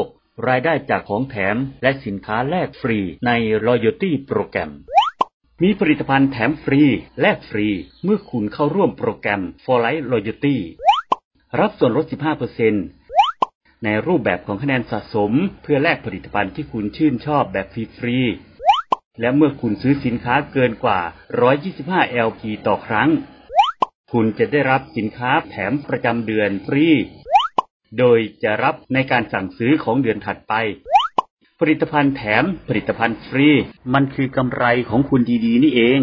6. รายได้จากของแถมและสินค้าแลกฟรีใน Loyalty โปรแกรม มีผลิตภัณฑ์แถมฟรี แลกฟรี เมื่อคุณเข้าร่วมโปรแกรม For Life Loyalty รับส่วนลด 15%ในรูปแบบของคะแนนสะสม เพื่อแลกผลิตภัณฑ์ที่คุณชื่นชอบแบบฟรีๆ และเมื่อคุณซื้อสินค้าเกินกว่า 125 LP ต่อครั้ง คุณจะได้รับสินค้าแถมประจำเดือนฟรี โดยจะรับในการสั่งซื้อของเดือนถัดไป ผลิตภัณฑ์แถมผลิตภัณฑ์ฟรี มันคือกำไรของคุณดีๆ นี่เอง